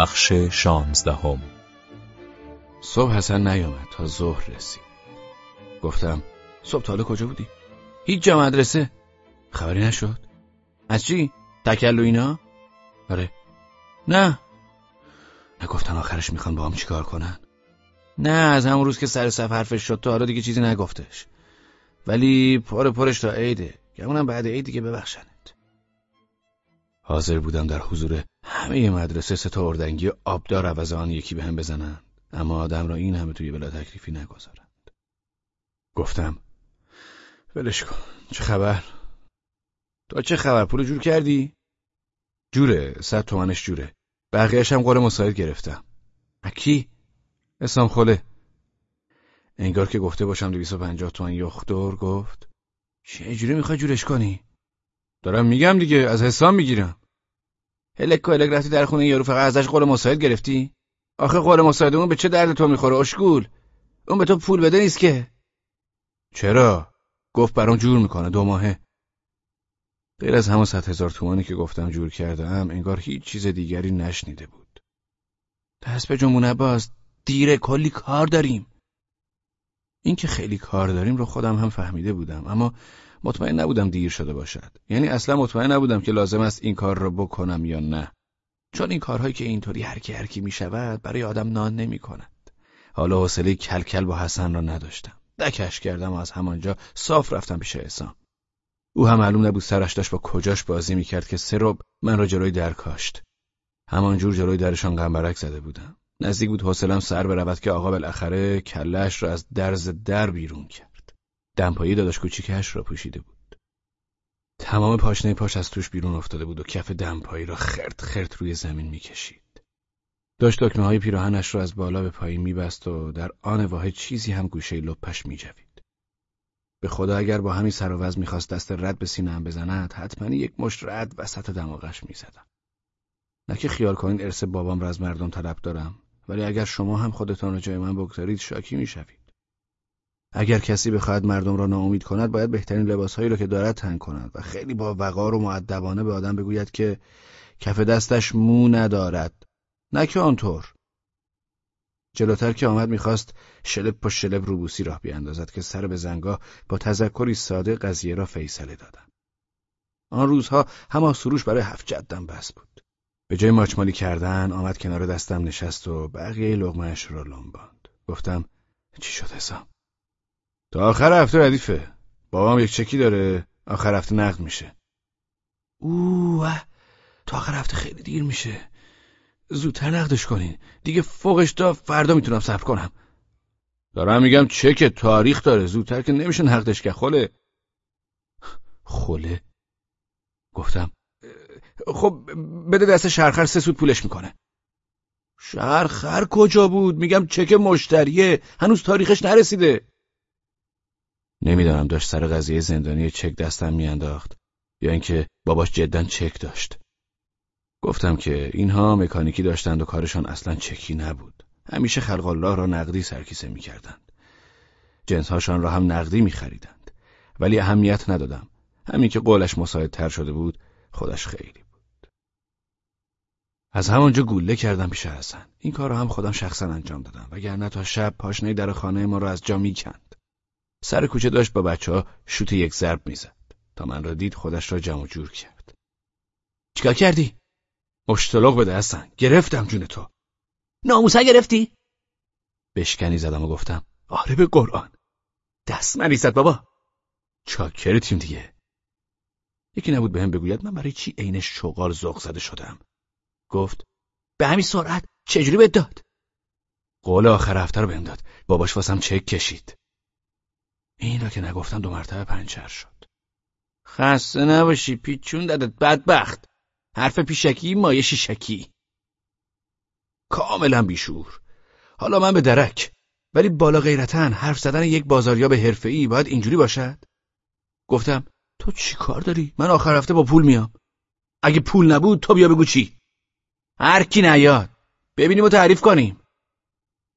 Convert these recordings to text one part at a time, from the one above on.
بخش شانزدهم. صبح حسن نیامد تا ظهر رسید. گفتم صبح تاله کجا بودی؟ هیچ جا مدرسه؟ خبری نشد؟ از چی؟ تکل و اینا؟ آره. نه. نگفتن آخرش می‌خوان با هم چیکار کنن؟ نه از همون روز که سر صف حرفش شد تا حالا دیگه چیزی نگفتش. ولی پر پرش تا عیده. گمونم بعد عید دیگه ببخشنت حاضر بودم در حضور همه مدرسه ستا اردنگی آبدار عوض آن یکی به هم بزنن اما آدم را این همه توی بلا تکلیفی نگذارند. گفتم ولش کن چه خبر؟ تو چه خبر؟ پول جور کردی؟ جوره صد تومنش جوره. بقیهش هم قول مساعد گرفتم. اکی اسلام خله. انگار که گفته باشم دویست و پنجاه تومن یخدور گفت. چه جوری می‌خوای جورش کنی؟ دارم میگم دیگه از حسام می‌گیرم. هلک و هلک رفتی در خونه یارو فقط ازش قول مساعد گرفتی؟ آخه قول مساعد اون به چه درد تو می‌خوره اشگول اون به تو پول بده نیست که. چرا؟ گفت برام جور می‌کنه دو ماهه. غیر از همون صد هزار تومانی که گفتم جور کردم انگار هیچ چیز دیگری نشنیده بود. دست به جمونه باز دیره کلی کار داریم. اینکه خیلی کار داریم رو خودم هم فهمیده بودم اما مطمئن نبودم دیر شده باشد. یعنی اصلا مطمئن نبودم که لازم است این کار را بکنم یا نه. چون این کارهایی که اینطوری هر کی هر کی می شود برای آدم نان نمی کند حالا حوصله کلکل با حسن را نداشتم. دکش کردم و از همانجا صاف رفتم پیش حسام. او هم معلوم نبود سرش داشت با کجاش بازی می‌کرد که سه من را جلوی در کاشت. همانجور جلوی درشان غنبرک زده بودم. نزدیک بود حوصلم سر برود که آقا بالاخره کلش را از درز در بیرون کرد. دمپایی داداش کوچیکش را پوشیده بود. تمام پاشنه پاش از توش بیرون افتاده بود و کف دمپایی را خرد خرد روی زمین می‌کشید. داشت دکمه های پیراهنش را از بالا به پایین میبست و در آن واحد چیزی هم گوشه لپش میجوید. به خدا اگر با همین سر و می‌خواست دست رد به سینه‌ام بزند حتما یک مشت رد وسط دماغش می‌زدم. نه که خیال کنید ارث بابام را از مردم طلب دارم ولی اگر شما هم خودتان را جای من بگذارید شاکی می‌شوید. اگر کسی بخواهد مردم را ناامید کند باید بهترین لباسهایی را که دارد تن کند و خیلی با وقار و معدبانه به آدم بگوید که کف دستش مو ندارد. نه که آنطور. جلوتر که آمد می‌خواست شلب پا شلب روبوسی راه بیاندازد که سر به زنگاه با تذکری ساده قضیه را فیصله دادم. آن روزها هما سروش برای هفت جدم بس بود. به جای ماچمالی کردن آمد کنار دستم نشست و بقیه لغمهش را لنباند. گفتم چی شد حسام؟ تا آخر هفته ردیفه. بابام یک چکی داره آخر هفته نقد میشه. اوه تا آخر هفته خیلی دیر میشه. زودتر نقدش کنین. دیگه فوقش تا فردا می‌تونم صرف کنم. دارم میگم چک تاریخ داره زودتر که نمیشه نقدش که خله. خله؟ گفتم. خب بده دست شرخر سه سود پولش می‌کنه. شرخر کجا بود؟ میگم چک مشتریه. هنوز تاریخش نرسیده. نمی‌دانم داشت سر قضیه زندانی چک دستم میانداخت یا اینکه باباش جدا چک داشت. گفتم که اینها مکانیکی داشتند و کارشان اصلا چکی نبود. همیشه خلق الله را نقدی سرکیسه می‌کردند. جنسهاشان را هم نقدی میخریدند. ولی اهمیت ندادم. همین که قولش مساعدتر شده بود خودش خیلی بود. از همانجا گوله کردم پیش حسن. این کار را هم خودم شخصا انجام دادم. وگرنه تا شب پاشنه در خانه ما را از جا می‌کند. سر کوچه داشت با بچه ها شوت یک ضرب می‌زد. تا من را دید خودش را جمع جور کرد. چیکار کردی؟ مشتلق بده هستن گرفتم جون تو. ناموسه گرفتی؟ بشکنی زدم و گفتم آره به قرآن. دست من زد بابا. تیم دیگه. یکی نبود بهم بگوید من برای چی عین شغال ذوق زده شدم؟ گفت به همین سرعت چجوری بهت داد؟ قول آخر هفته رو بهم داد. باباش واسم چک کشید. این را که نگفتم دو مرتبه پنچر شد. خسته نباشی پیچون دادت بدبخت. حرف پیشکی مایه شیشکی کاملا بیشور. حالا من به درک. ولی بالا غیرتن حرف زدن یک بازاریاب حرفه‌ای باید اینجوری باشد؟ گفتم تو چی کار داری؟ من آخر هفته با پول میام. اگه پول نبود تو بیا بگو چی؟ هر کی نیاد. ببینیم و تعریف کنیم.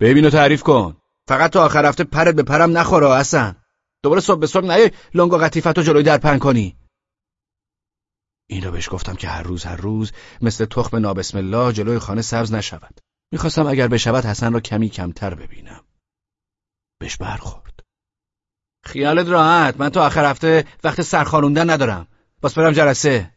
ببین و تعریف کن. فقط تو آخر هفته پرت به پرم نخوره اصلا دوباره صبح به صبح نیای لنگا قطیفتو جلوی در پن کنی این را بهش گفتم که هر روز هر روز مثل تخم نابسم الله جلوی خانه سبز نشود. می‌خواستم اگر بشود حسن را کمی کمتر ببینم. بهش برخورد. خیالت راحت من تو آخر هفته وقت سرخانوندن ندارم. باز برم جلسه.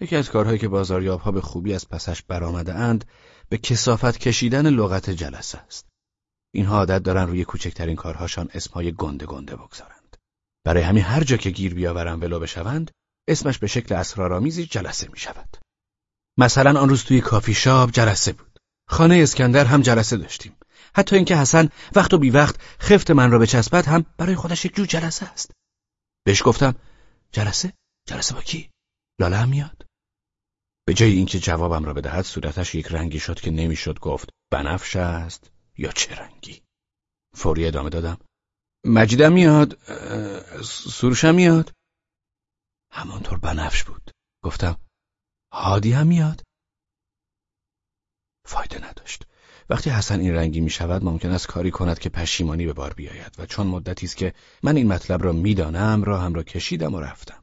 یکی از کارهایی که بازاریاب ها به خوبی از پسش برآمده اند به کسافت کشیدن لغت جلسه است. اینها عادت دارن روی کوچکترین کارهاشان اسمهای گنده گنده بگذارند. برای همین هر جا که گیر بیاورن ولو بشوند اسمش به شکل اسرارآمیزی جلسه می شود. مثلا آن روز توی کافی شاب جلسه بود. خانه اسکندر هم جلسه داشتیم. حتی اینکه حسن وقت و بی وقت خفت من را چسبت هم برای خودش یک جور جلسه است. بهش گفتم جلسه؟ جلسه با کی؟ لاله هم میاد؟ به جای اینکه جوابم را بدهد صورتش یک رنگی شد که نمی‌شد گفت بنفش است یا چه رنگی؟ فوری ادامه دادم. مجیدم میاد سروشم میاد. همانطور بنفش بود. گفتم هادی هم میاد. فایده نداشت. وقتی حسن این رنگی می شود ممکن است کاری کند که پشیمانی به بار بیاید و چون مدتی است که من این مطلب را می‌دانم راهم را کشیدم و رفتم.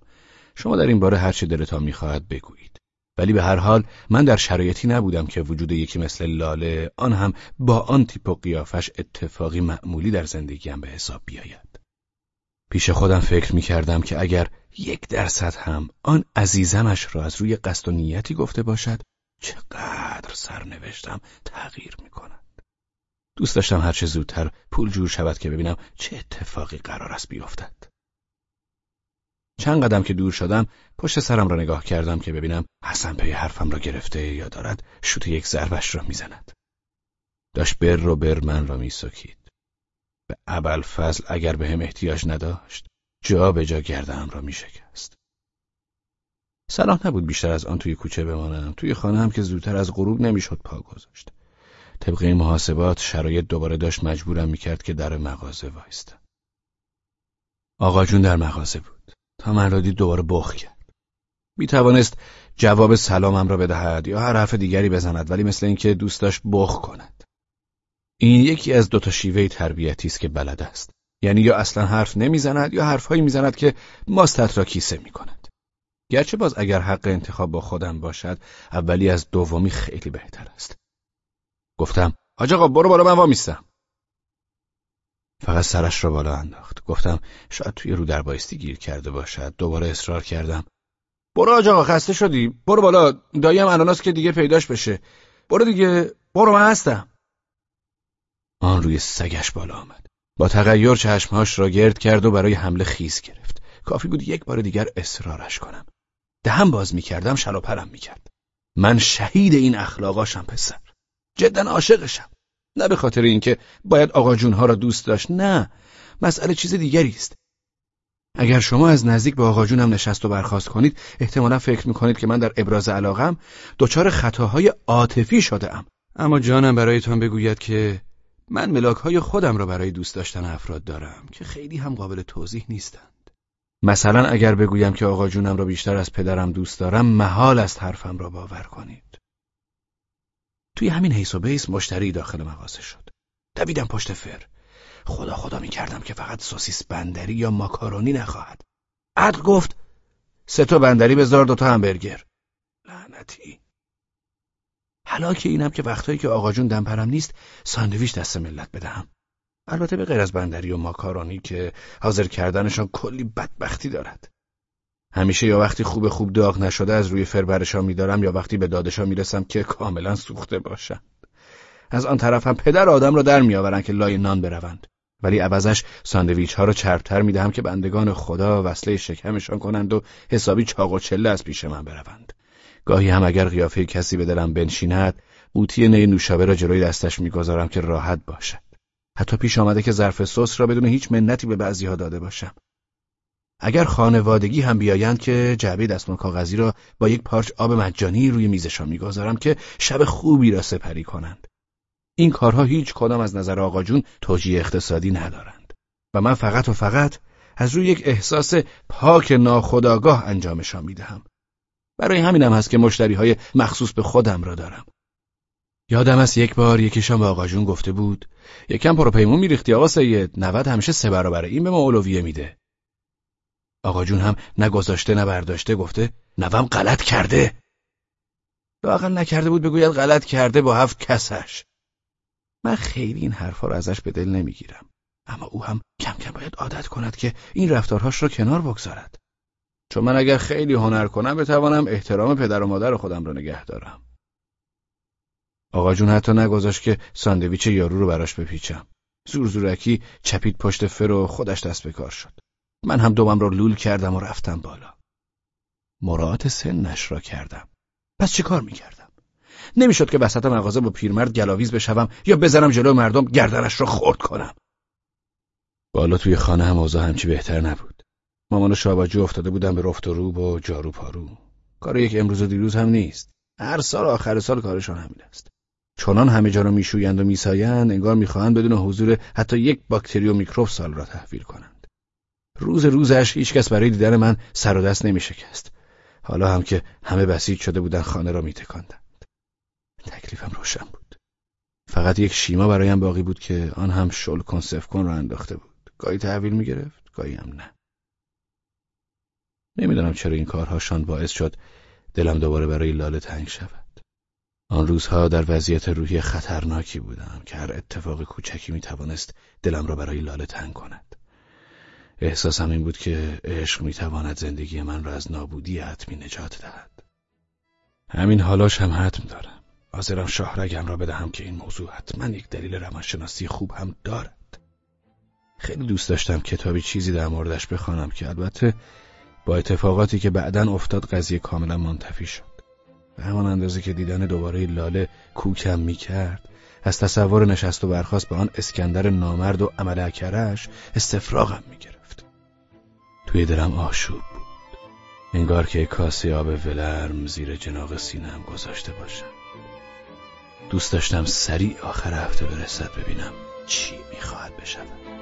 شما در این باره هر چه دلتان می‌خواهد بگویید. ولی به هر حال من در شرایطی نبودم که وجود یکی مثل لاله آن هم با آن تیپ و قیافش اتفاقی معمولی در زندگیم به حساب بیاید. پیش خودم فکر می کردم که اگر یک درصد هم آن عزیزمش را از روی قصد و نیتی گفته باشد چقدر سرنوشتم تغییر می کند. دوست داشتم هرچه زودتر پول جور شود که ببینم چه اتفاقی قرار است بیفتد. چند قدم که دور شدم پشت سرم را نگاه کردم که ببینم حسن پی حرفم را گرفته یا دارد شوت یک ضربش را می‌زند. داشت بر رو بر من را میسکید. به ابل فضل اگر به هم احتیاج نداشت جا به جا گردم را میشکست. صلاح نبود بیشتر از آن توی کوچه بمانم. توی خانه هم که زودتر از غروب نمی‌شد پا گذاشت. طبق این محاسبات شرایط دوباره داشت مجبورم می‌کرد که در مغازه وایستم. آقا جون در مغازه بود. دید دوباره بخ کرد. می توانست جواب سلامم را بدهد یا هر حرف دیگری بزند ولی مثل اینکه دوست داشت بخ کند. این یکی از دو تا شیوه تربیتی است که بلد است. یعنی یا اصلا حرف نمی‌زند یا حرفهایی می‌زند که ماستت را کیسه می کند گرچه باز اگر حق انتخاب با خودم باشد اولی از دومی خیلی بهتر است. گفتم آقا برو بالا من وامیستم. فقط سرش را بالا انداخت. گفتم شاید توی رو در بایستی گیر کرده باشد. دوباره اصرار کردم. برو آقا خسته شدی. برو بالا. داییم اناناس که دیگه پیداش بشه. برو دیگه. برو من هستم. آن روی سگش بالا آمد. با تغییر چشمهاش را گرد کرد و برای حمله خیز گرفت. کافی بود یک بار دیگر اصرارش کنم. دهم باز می‌کردم شلاپرم می‌کرد. من شهید این اخلاقاشم پسر. جدا عاشقشم. نه به خاطر اینکه باید آقا جونها را دوست داشت نه. مسئله چیز دیگری است. اگر شما از نزدیک به آقا جونم نشست و برخواست کنید احتمالا فکر می‌کنید که من در ابراز علاقم دچار خطاهای عاطفی شده ام اما جانم برایتان بگوید که من ملاک های خودم را برای دوست داشتن افراد دارم که خیلی هم قابل توضیح نیستند. مثلا اگر بگویم که آقا جونم را بیشتر از پدرم دوست دارم محال است حرفم را باور کنید. توی همین حیث و بیس مشتری داخل مغازه شد. دویدم پشت فر. خدا خدا می کردم که فقط سوسیس بندری یا ماکارونی نخواهد. عدل گفت سه تا بندری بذار دوتا همبرگر. لعنتی. حالا که اینم که وقتایی که آقا جون دمپرم نیست ساندویچ دست ملت بدهم. البته به غیر از بندری و ماکارونی که حاضر کردنشان کلی بدبختی دارد. همیشه یا وقتی خوب خوب داغ نشده از روی فربرشان میدارم یا وقتی به دادشان می‌رسم که کاملا سوخته باشند. از آن طرف هم پدر آدم را در میآورند که لای نان بروند. ولی عوضش ساندویچ ها را چربتر می‌دهم که بندگان خدا وصله شکمشان کنند و حسابی چاق و چله از پیش من بروند. گاهی هم اگر قیافه کسی به دلم بنشیند قوطی نی نوشابه را جلوی دستش می‌گذارم که راحت باشد. حتی پیش آمده که ظرف سس را بدون هیچ منتی به بعضیها داده باشم. اگر خانوادگی هم بیایند که جعبه دستمال کاغذی را با یک پارچ آب مجانی روی میزشان می‌گذارم که شب خوبی را سپری کنند. این کارها هیچ کدام از نظر آقا جون توجیه اقتصادی ندارند. و من فقط و فقط از روی یک احساس پاک ناخداگاه انجامشان می‌دهم. برای همینم هست که مشتری های مخصوص به خودم را دارم. یادم است یک بار یکیشان به آقا جون گفته بود یکم پروپیمون میریختی آقا سید نود همیشه سه برابر این به ما اولویه میده. آقا جون هم نگذاشته نبرداشته گفته نوم غلط کرده. لاقل نکرده بود بگوید غلط کرده با هفت کسش. من خیلی این حرفا رو ازش به دل نمی‌گیرم. اما او هم کم کم باید عادت کند که این رفتارهاش رو کنار بگذارد. چون من اگر خیلی هنر کنم بتوانم احترام پدر و مادر خودم را نگه دارم. آقا جون حتی نگذاشت که ساندویچ یارو رو براش بپیچم. زورزورکی چپید پشت فر و خودش دست به کار شد. من هم دومم را لول کردم و رفتم بالا. مراعات سنش را کردم. پس چه کار می‌کردم؟ نمی‌شد که وسط مغازه با پیرمرد گلاویز بشوم یا بزنم جلو مردم گردنش را خورد کنم. بالا توی خانه هم اوضاع همچی بهتر نبود. مامان و شاباجو افتاده بودن به رفت و روب و جارو پارو. کار یک امروز و دیروز هم نیست. هر سال آخر سال کارشان همین است. چنان همه جا را میشویند و میسایند انگار می‌خواهند بدون حضور حتی یک باکتری و میکروب سال را تحویل کنند. روز روزش هیچکس برای دیدن من سر و دست نمیشکست. حالا هم که همه بسیج شده بودن خانه را میتکاندند. تکلیفم روشن بود. فقط یک شیما برایم باقی بود که آن هم شل کن کن را انداخته بود. گاهی تحویل می‌گرفت گاهی هم نه. نمی‌دانم چرا این کارهاشان باعث شد دلم دوباره برای لاله تنگ شود. آن روزها در وضعیت روحی خطرناکی بودم که هر اتفاق کوچکی می توانست دلم را برای لاله تنگ کند. احساسم این بود که عشق می تواند زندگی من را از نابودی حتمی نجات دهد. همین حالاش هم حتم دارم. حاضرم شاهرگم را بدهم که این موضوع حتما یک دلیل روانشناسی خوب هم دارد. خیلی دوست داشتم کتابی چیزی در موردش بخوانم که البته با اتفاقاتی که بعدا افتاد قضیه کاملا منتفی شد. به همان اندازه که دیدن دوباره لاله کوکم می‌کرد از تصور نشست و برخواست به آن اسکندر نامرد و عمل اکرش استفراغم توی دلم آشوب بود. انگار که کاسه آب ولرم زیر جناق سینم گذاشته باشم. دوست داشتم سریع آخر هفته برسد ببینم چی می‌خواهد بشود.